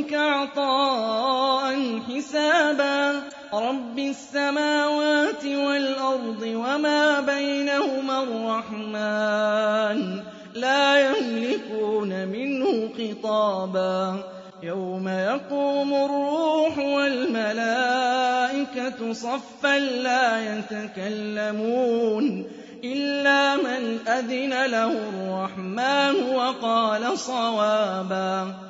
رَّبِّكَ عَطَاءً حِسَابًا رَّبِّ السَّمَاوَاتِ وَالْأَرْضِ وَمَا بَيْنَهُمَا الرَّحْمَٰنُ لَا يَمْلِكُونَ مِنْهُ خِطَابًا. يَوْمَ يَقُومُ الرُّوحُ وَالْمَلَائِكَةُ صَفًّا لَّا يَتَكَلَّمُونَ إِلَّا مَنْ أَذِنَ لَهُ الرَّحْمَٰنُ وَقَالَ صَوَابًا.